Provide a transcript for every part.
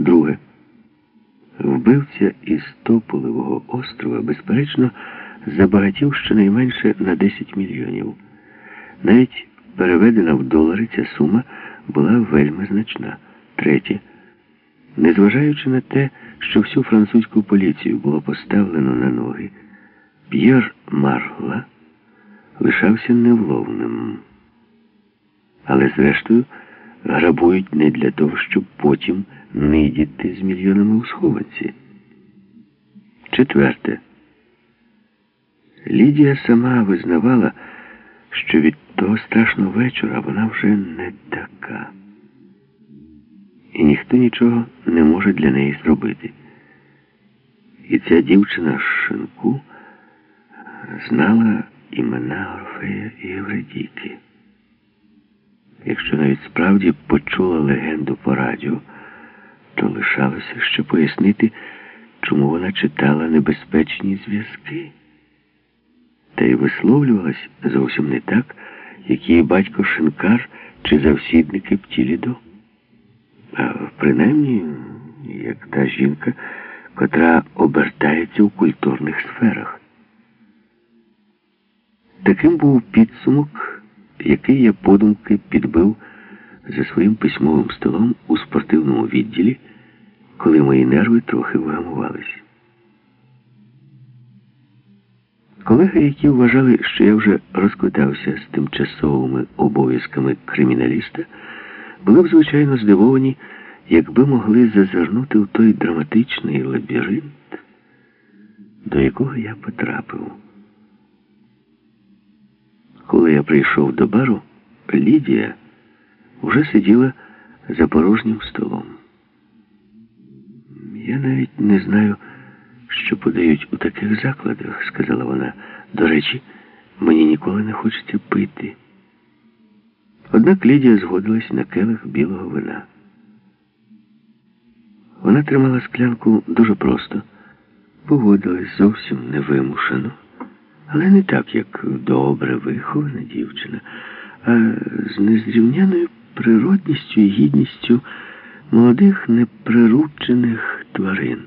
Друге. Вбивця із Тополевого острова, безперечно, забагатів щонайменше на 10 мільйонів. Навіть переведена в долари ця сума була вельми значна. Третє. Незважаючи на те, що всю французьку поліцію було поставлено на ноги, П'єр Маргла лишався невловним. Але, зрештою, грабують не для того, щоб потім нидіти з мільйонами у схованці. Четверте. Лідія сама визнавала, що від того страшного вечора вона вже не така. І ніхто нічого не може для неї зробити. І ця дівчина шинку знала імена Орфея і Євредіки. Якщо навіть справді почула легенду по радіо, то лишалося ще пояснити, чому вона читала небезпечні зв'язки. Та й висловлювалась зовсім не так, як її батько Шинкар чи завсідники Птілідо. А принаймні, як та жінка, котра обертається у культурних сферах. Таким був підсумок, який я подумки підбив за своїм письмовим столом у спортивному відділі, коли мої нерви трохи вгамувались. Колеги, які вважали, що я вже розквитався з тимчасовими обов'язками криміналіста, були б, звичайно, здивовані, якби могли зазирнути в той драматичний лабіринт, до якого я потрапив. Коли я прийшов до бару, Лідія вже сиділа за порожнім столом. Знаю, що подають у таких закладах, сказала вона. До речі, мені ніколи не хочеться пити. Однак Лідія згодилась на келих білого вина. Вона тримала склянку дуже просто, поводилась зовсім невимушено, але не так, як добре вихована дівчина, а з незрівняною природністю і гідністю молодих неприручених тварин.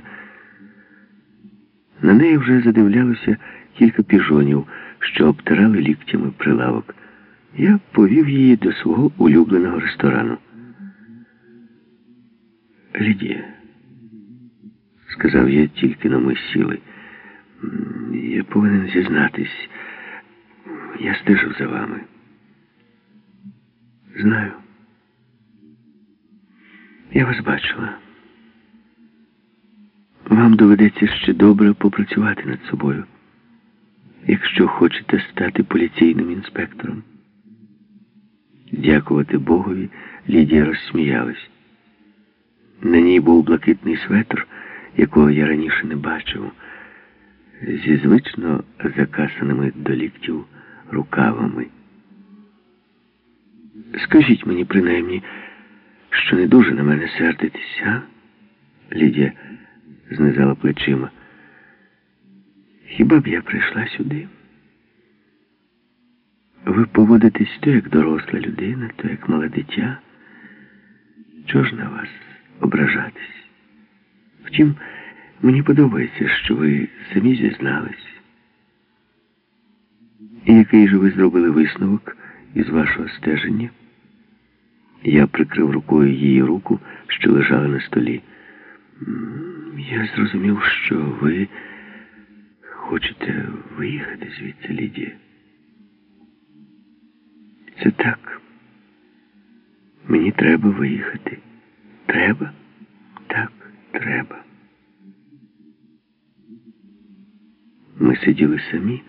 На неї вже задивлялося кілька піжонів, що обтирали ліктями прилавок. Я повів її до свого улюбленого ресторану. Лідія, сказав я тільки на ми сіли. Я повинен зізнатись. Я стежив за вами. Знаю. Я вас бачила. Вам доведеться ще добре попрацювати над собою, якщо хочете стати поліційним інспектором. Дякувати Богові, Лідія розсміялась. На ній був блакитний светр, якого я раніше не бачив, зі звично закасаними до ліктів рукавами. Скажіть мені, принаймні, що не дуже на мене сердитесь, а? Лідія знизала плечима. Хіба б я прийшла сюди? Ви поводитесь то як доросла людина, то як мале дитя. Чого ж на вас ображатись? Втім, мені подобається, що ви самі зізнались. І який же ви зробили висновок із вашого стеження? Я прикрив рукою її руку, що лежала на столі. Я зрозумів, що ви хочете виїхати звідси, Лідія. Це так. Мені треба виїхати. Треба? Так, треба. Ми сиділи самі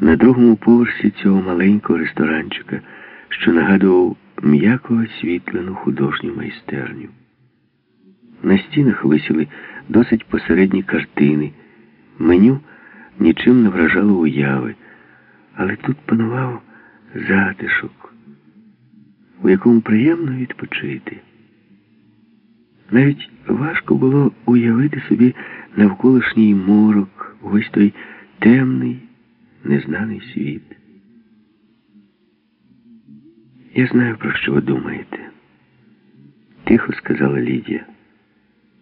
на другому поверсі цього маленького ресторанчика, що нагадував м'яко освітлену художню майстерню. На стінах висіли досить посередні картини. Меню нічим не вражало уяви, але тут панував затишок, у якому приємно відпочити. Навіть важко було уявити собі навколишній морок, ось той темний, незнаний світ. Я знаю, про що ви думаєте, тихо сказала Лідія.